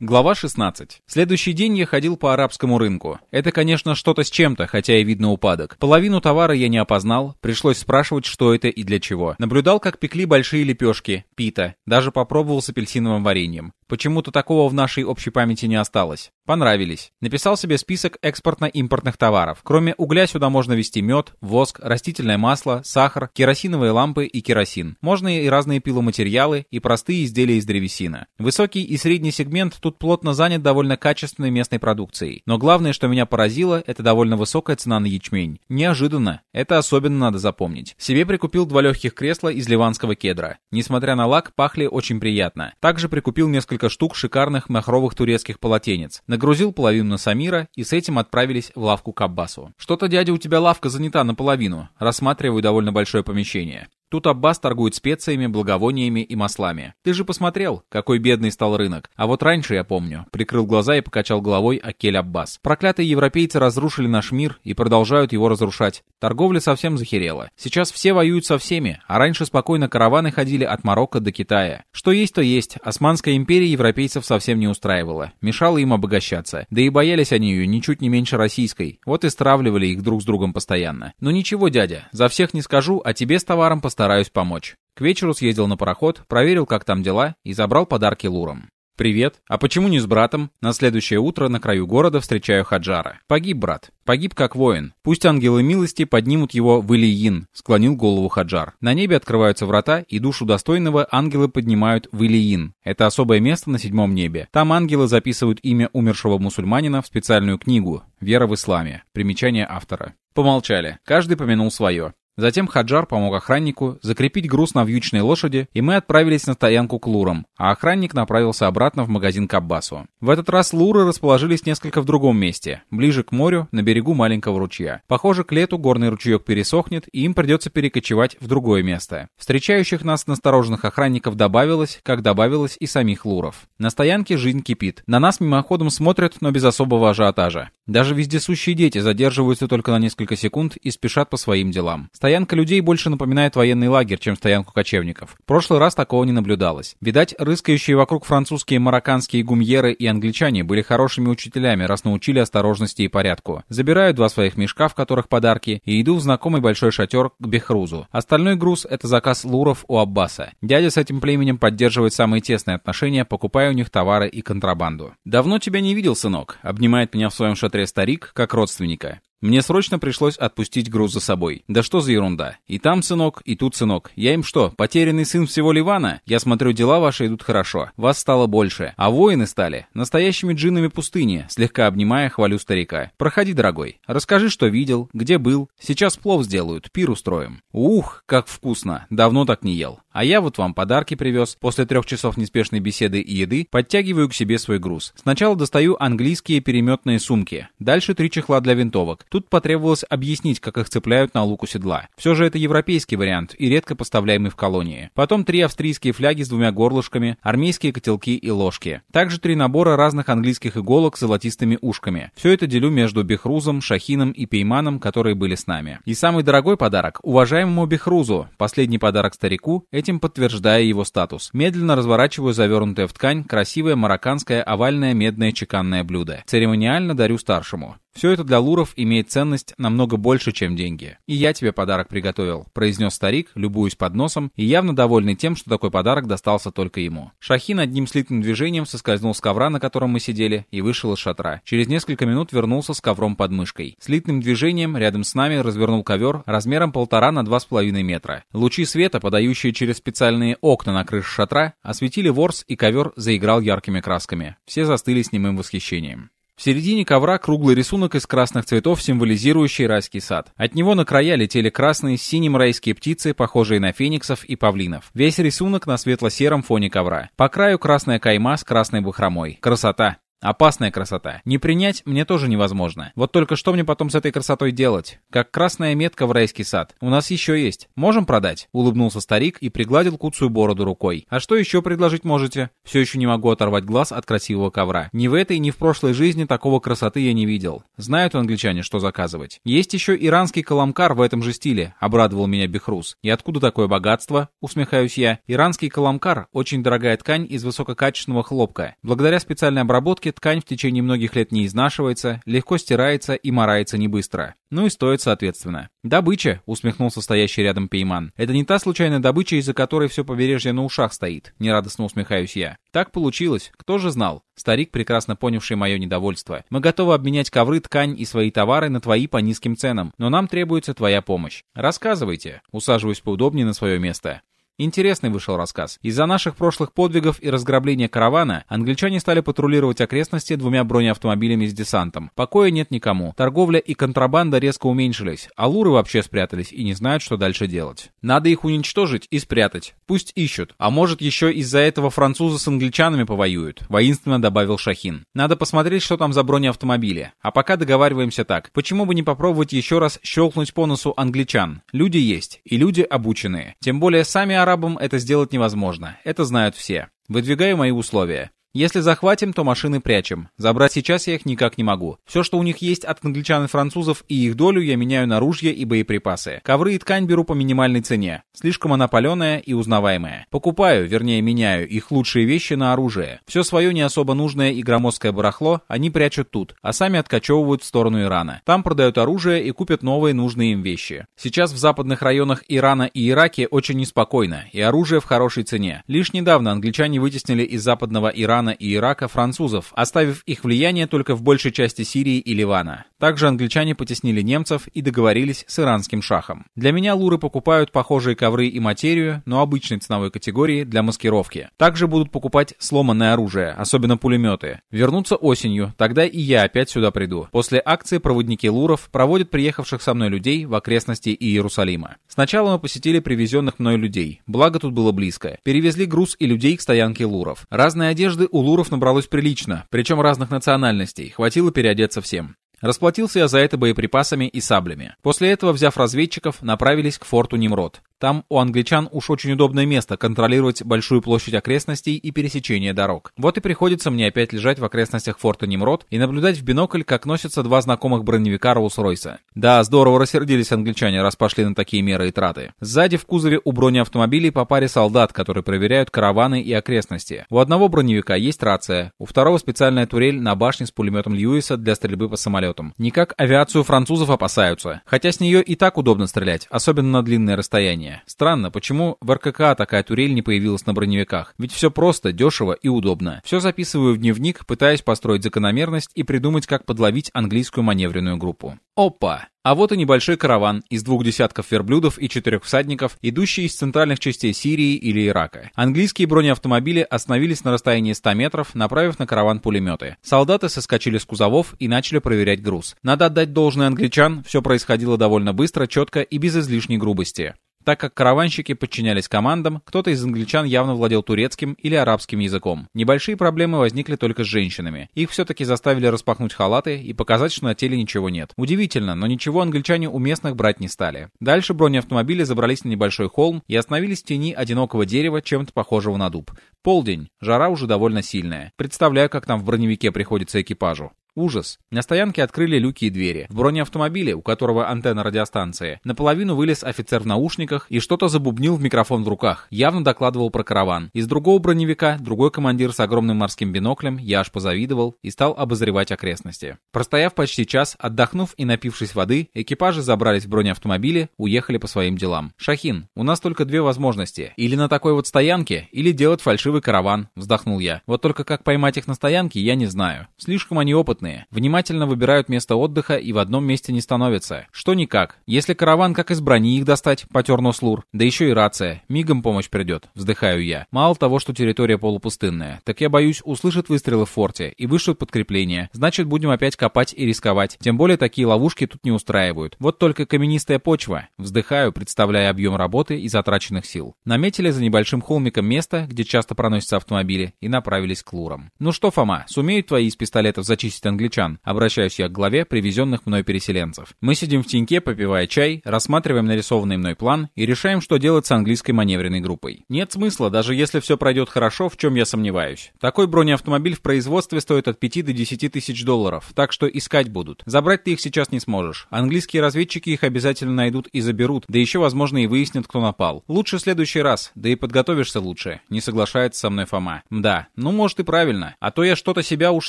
Глава 16. Следующий день я ходил по арабскому рынку. Это, конечно, что-то с чем-то, хотя и видно упадок. Половину товара я не опознал, пришлось спрашивать, что это и для чего. Наблюдал, как пекли большие лепешки, пита, даже попробовал с апельсиновым вареньем. Почему-то такого в нашей общей памяти не осталось. Понравились. Написал себе список экспортно-импортных товаров. Кроме угля сюда можно везти мед, воск, растительное масло, сахар, керосиновые лампы и керосин. Можно и разные пиломатериалы, и простые изделия из древесины. Высокий и средний сегмент тут плотно занят довольно качественной местной продукцией. Но главное, что меня поразило, это довольно высокая цена на ячмень. Неожиданно. Это особенно надо запомнить. Себе прикупил два легких кресла из ливанского кедра. Несмотря на лак, пахли очень приятно. Также прикупил несколько штук шикарных махровых турецких полотенец. Нагрузил половину на Самира и с этим отправились в лавку к Аббасу. «Что-то, дядя, у тебя лавка занята наполовину». Рассматриваю довольно большое помещение. Тут Аббас торгует специями, благовониями и маслами. Ты же посмотрел, какой бедный стал рынок. А вот раньше, я помню, прикрыл глаза и покачал головой Акель Аббас. Проклятые европейцы разрушили наш мир и продолжают его разрушать. Торговля совсем захерела. Сейчас все воюют со всеми, а раньше спокойно караваны ходили от Марокко до Китая. Что есть, то есть. Османская империя европейцев совсем не устраивала. Мешала им обогащаться. Да и боялись они ее ничуть не меньше российской. Вот и стравливали их друг с другом постоянно. Но ничего, дядя, за всех не скажу, а тебе с товаром постараюсь постараюсь помочь. К вечеру съездил на пароход, проверил, как там дела, и забрал подарки Лурам. «Привет. А почему не с братом?» На следующее утро на краю города встречаю Хаджара. «Погиб, брат. Погиб как воин. Пусть ангелы милости поднимут его в Илиин», — склонил голову Хаджар. На небе открываются врата, и душу достойного ангелы поднимают в Илиин. Это особое место на седьмом небе. Там ангелы записывают имя умершего мусульманина в специальную книгу «Вера в исламе». Примечание автора. Помолчали. Каждый помянул свое. Затем Хаджар помог охраннику закрепить груз на вьючной лошади, и мы отправились на стоянку к лурам, а охранник направился обратно в магазин к Аббасу. В этот раз луры расположились несколько в другом месте, ближе к морю, на берегу маленького ручья. Похоже, к лету горный ручеек пересохнет, и им придется перекочевать в другое место. Встречающих нас настороженных охранников добавилось, как добавилось и самих луров. На стоянке жизнь кипит. На нас мимоходом смотрят, но без особого ажиотажа. Даже вездесущие дети задерживаются только на несколько секунд и спешат по своим делам. Стоянка людей больше напоминает военный лагерь, чем стоянку кочевников. В прошлый раз такого не наблюдалось. Видать, рыскающие вокруг французские, марокканские гумьеры и англичане были хорошими учителями, раз научили осторожности и порядку. Забираю два своих мешка, в которых подарки, и иду в знакомый большой шатер к Бехрузу. Остальной груз — это заказ луров у Аббаса. Дядя с этим племенем поддерживает самые тесные отношения, покупая у них товары и контрабанду. «Давно тебя не видел, сынок», — обнимает меня в своем шатре старик, как родственника. Мне срочно пришлось отпустить груз за собой. Да что за ерунда. И там сынок, и тут сынок. Я им что, потерянный сын всего Ливана? Я смотрю, дела ваши идут хорошо. Вас стало больше. А воины стали настоящими джиннами пустыни, слегка обнимая, хвалю старика. Проходи, дорогой. Расскажи, что видел, где был. Сейчас плов сделают, пир устроим. Ух, как вкусно. Давно так не ел. А я вот вам подарки привез. После трех часов неспешной беседы и еды подтягиваю к себе свой груз. Сначала достаю английские переметные сумки. Дальше три чехла для винтовок. Тут потребовалось объяснить, как их цепляют на луку седла. Все же это европейский вариант и редко поставляемый в колонии. Потом три австрийские фляги с двумя горлышками, армейские котелки и ложки. Также три набора разных английских иголок с золотистыми ушками. Все это делю между Бехрузом, Шахином и Пейманом, которые были с нами. И самый дорогой подарок уважаемому Бехрузу. Последний подарок старику, этим подтверждая его статус. Медленно разворачиваю завернутое в ткань красивое марокканское овальное медное чеканное блюдо. Церемониально дарю старшему. Все это для луров имеет ценность намного больше, чем деньги. И я тебе подарок приготовил, произнес старик, любуясь под носом и явно довольный тем, что такой подарок достался только ему. Шахин одним слитным движением соскользнул с ковра, на котором мы сидели, и вышел из шатра. Через несколько минут вернулся с ковром под мышкой. Слитным движением рядом с нами развернул ковер размером полтора на два с половиной метра. Лучи света, подающие через специальные окна на крыше шатра, осветили ворс, и ковер заиграл яркими красками. Все застыли с немым восхищением. В середине ковра круглый рисунок из красных цветов, символизирующий райский сад. От него на края летели красные с синим райские птицы, похожие на фениксов и павлинов. Весь рисунок на светло-сером фоне ковра. По краю красная кайма с красной бахромой. Красота! Опасная красота. Не принять мне тоже невозможно. Вот только что мне потом с этой красотой делать? Как красная метка в райский сад. У нас еще есть. Можем продать?» Улыбнулся старик и пригладил куцую бороду рукой. «А что еще предложить можете?» Все еще не могу оторвать глаз от красивого ковра. Ни в этой, ни в прошлой жизни такого красоты я не видел. Знают англичане, что заказывать. Есть еще иранский каламкар в этом же стиле, обрадовал меня Бехрус. И откуда такое богатство? Усмехаюсь я. Иранский каламкар – очень дорогая ткань из высококачественного хлопка. Благодаря специальной обработке ткань в течение многих лет не изнашивается, легко стирается и морается не быстро. Ну и стоит соответственно. «Добыча», — усмехнулся стоящий рядом Пейман. «Это не та случайная добыча, из-за которой все побережье на ушах стоит», — нерадостно усмехаюсь я. «Так получилось. Кто же знал?» Старик, прекрасно понявший мое недовольство. «Мы готовы обменять ковры, ткань и свои товары на твои по низким ценам, но нам требуется твоя помощь. Рассказывайте». Усаживаюсь поудобнее на свое место. Интересный вышел рассказ. Из-за наших прошлых подвигов и разграбления каравана англичане стали патрулировать окрестности двумя бронеавтомобилями с десантом. Покоя нет никому. Торговля и контрабанда резко уменьшились, а луры вообще спрятались и не знают, что дальше делать. Надо их уничтожить и спрятать. Пусть ищут. А может еще из-за этого французы с англичанами повоюют, воинственно добавил Шахин. Надо посмотреть, что там за бронеавтомобили. А пока договариваемся так. Почему бы не попробовать еще раз щелкнуть по носу англичан? Люди есть, и люди обученные. Тем более сами арабам это сделать невозможно. Это знают все. Выдвигаю мои условия. Если захватим, то машины прячем. Забрать сейчас я их никак не могу. Все, что у них есть от англичан и французов, и их долю я меняю на ружья и боеприпасы. Ковры и ткань беру по минимальной цене. Слишком она паленая и узнаваемая. Покупаю, вернее меняю, их лучшие вещи на оружие. Все свое не особо нужное и громоздкое барахло они прячут тут, а сами откачевывают в сторону Ирана. Там продают оружие и купят новые нужные им вещи. Сейчас в западных районах Ирана и Ираке очень неспокойно, и оружие в хорошей цене. Лишь недавно англичане вытеснили из западного Ирана Ирана и Ирака французов, оставив их влияние только в большей части Сирии и Ливана. Также англичане потеснили немцев и договорились с иранским шахом. Для меня луры покупают похожие ковры и материю, но обычной ценовой категории для маскировки. Также будут покупать сломанное оружие, особенно пулеметы. Вернуться осенью, тогда и я опять сюда приду. После акции проводники луров проводят приехавших со мной людей в окрестности Иерусалима. Сначала мы посетили привезенных мной людей, благо тут было близко. Перевезли груз и людей к стоянке луров. Разные одежды у луров набралось прилично, причем разных национальностей, хватило переодеться всем. Расплатился я за это боеприпасами и саблями. После этого, взяв разведчиков, направились к форту Немрод. Там у англичан уж очень удобное место контролировать большую площадь окрестностей и пересечение дорог. Вот и приходится мне опять лежать в окрестностях форта Немрод и наблюдать в бинокль, как носятся два знакомых броневика Роуз-Ройса. Да, здорово рассердились англичане, раз пошли на такие меры и траты. Сзади в кузове у бронеавтомобилей по паре солдат, которые проверяют караваны и окрестности. У одного броневика есть рация, у второго специальная турель на башне с пулеметом Льюиса для стрельбы по самолетам. Никак авиацию французов опасаются, хотя с нее и так удобно стрелять, особенно на длинное расстояние. Странно, почему в РКК такая турель не появилась на броневиках? Ведь все просто, дешево и удобно. Все записываю в дневник, пытаясь построить закономерность и придумать, как подловить английскую маневренную группу. Опа! А вот и небольшой караван из двух десятков верблюдов и четырех всадников, идущий из центральных частей Сирии или Ирака. Английские бронеавтомобили остановились на расстоянии 100 метров, направив на караван пулеметы. Солдаты соскочили с кузовов и начали проверять груз. Надо отдать должное англичан, все происходило довольно быстро, четко и без излишней грубости. Так как караванщики подчинялись командам, кто-то из англичан явно владел турецким или арабским языком. Небольшие проблемы возникли только с женщинами. Их все-таки заставили распахнуть халаты и показать, что на теле ничего нет. Удивительно, но ничего англичане у местных брать не стали. Дальше бронеавтомобили забрались на небольшой холм и остановились в тени одинокого дерева, чем-то похожего на дуб. Полдень, жара уже довольно сильная. Представляю, как там в броневике приходится экипажу. Ужас. На стоянке открыли люки и двери. В бронеавтомобиле, у которого антенна радиостанции, наполовину вылез офицер в наушниках и что-то забубнил в микрофон в руках. Явно докладывал про караван. Из другого броневика, другой командир с огромным морским биноклем, я аж позавидовал и стал обозревать окрестности. Простояв почти час, отдохнув и напившись воды, экипажи забрались в бронеавтомобили, уехали по своим делам. «Шахин, у нас только две возможности. Или на такой вот стоянке, или делать фальшивый караван», вздохнул я. Вот только как поймать их на стоянке, я не знаю. Слишком они опытные. Внимательно выбирают место отдыха и в одном месте не становятся. Что никак. Если караван, как из брони их достать, потер Нослур. Да еще и рация. Мигом помощь придет. Вздыхаю я. Мало того, что территория полупустынная, так я боюсь, услышат выстрелы в форте и вышлют подкрепление. Значит, будем опять копать и рисковать. Тем более такие ловушки тут не устраивают. Вот только каменистая почва. Вздыхаю, представляя объем работы и затраченных сил. Наметили за небольшим холмиком место, где часто проносятся автомобили, и направились к лурам. Ну что, Фома, сумеют твои из пистолетов зачистить англичан? Обращаюсь я к главе привезенных мной переселенцев. Мы сидим в теньке, попивая чай, рассматриваем нарисованный мной план и решаем, что делать с английской маневренной группой. Нет смысла, даже если все пройдет хорошо, в чем я сомневаюсь. Такой бронеавтомобиль в производстве стоит от 5 до 10 тысяч долларов, так что искать будут. Забрать ты их сейчас не сможешь. Английские разведчики их обязательно найдут и заберут, да еще, возможно, и выяснят, кто напал. Лучше в следующий раз, да и подготовишься лучше. Не соглашается со мной Фома. Да, ну может и правильно. А то я что-то себя уж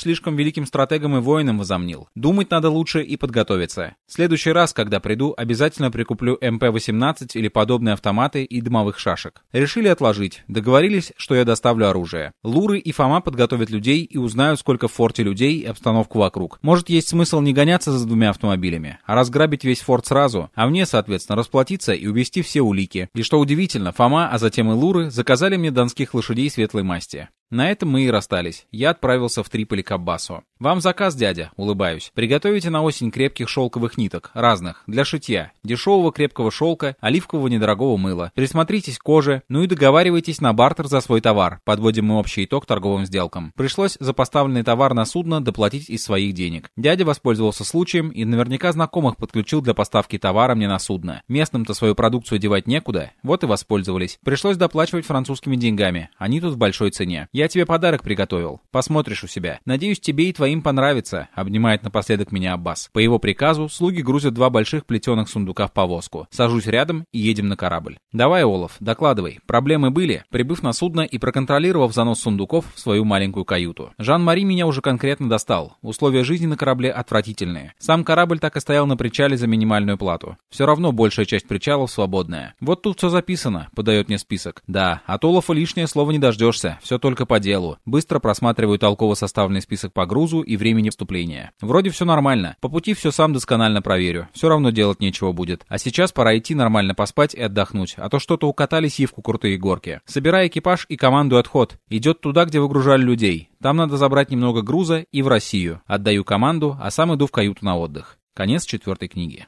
слишком великим стратегом и воином возомнил. Думать надо лучше и подготовиться. В следующий раз, когда приду, обязательно прикуплю МП-18 или подобные автоматы и дымовых шашек. Решили отложить. Договорились, что я доставлю оружие. Луры и Фома подготовят людей и узнают, сколько в форте людей и обстановку вокруг. Может, есть смысл не гоняться за двумя автомобилями, а разграбить весь форт сразу, а мне, соответственно, расплатиться и увезти все улики. И что удивительно, Фома, а затем и Луры заказали мне донских лошадей светлой масти. На этом мы и расстались. Я отправился в Триполи к Аббасу. «Вам заказ, дядя», — улыбаюсь. «Приготовите на осень крепких шелковых ниток, разных, для шитья, дешевого крепкого шелка, оливкового недорогого мыла. Присмотритесь к коже, ну и договаривайтесь на бартер за свой товар. Подводим мы общий итог торговым сделкам. Пришлось за поставленный товар на судно доплатить из своих денег. Дядя воспользовался случаем и наверняка знакомых подключил для поставки товара мне на судно. Местным-то свою продукцию девать некуда, вот и воспользовались. Пришлось доплачивать французскими деньгами, они тут в большой цене. Я тебе подарок приготовил, посмотришь у себя. Надеюсь, тебе и твои твоим понравится», — обнимает напоследок меня Аббас. По его приказу слуги грузят два больших плетеных сундука в повозку. Сажусь рядом и едем на корабль. «Давай, Олаф, докладывай. Проблемы были?» Прибыв на судно и проконтролировав занос сундуков в свою маленькую каюту. Жан-Мари меня уже конкретно достал. Условия жизни на корабле отвратительные. Сам корабль так и стоял на причале за минимальную плату. Все равно большая часть причалов свободная. «Вот тут все записано», — подает мне список. «Да, от Олафа лишнее слово не дождешься. Все только по делу». Быстро просматриваю толково составленный список по грузу, и времени вступления. Вроде все нормально. По пути все сам досконально проверю. Все равно делать нечего будет. А сейчас пора идти нормально поспать и отдохнуть, а то что-то укатали сивку крутые горки. Собирай экипаж и команду отход. Идет туда, где выгружали людей. Там надо забрать немного груза и в Россию. Отдаю команду, а сам иду в каюту на отдых. Конец четвертой книги.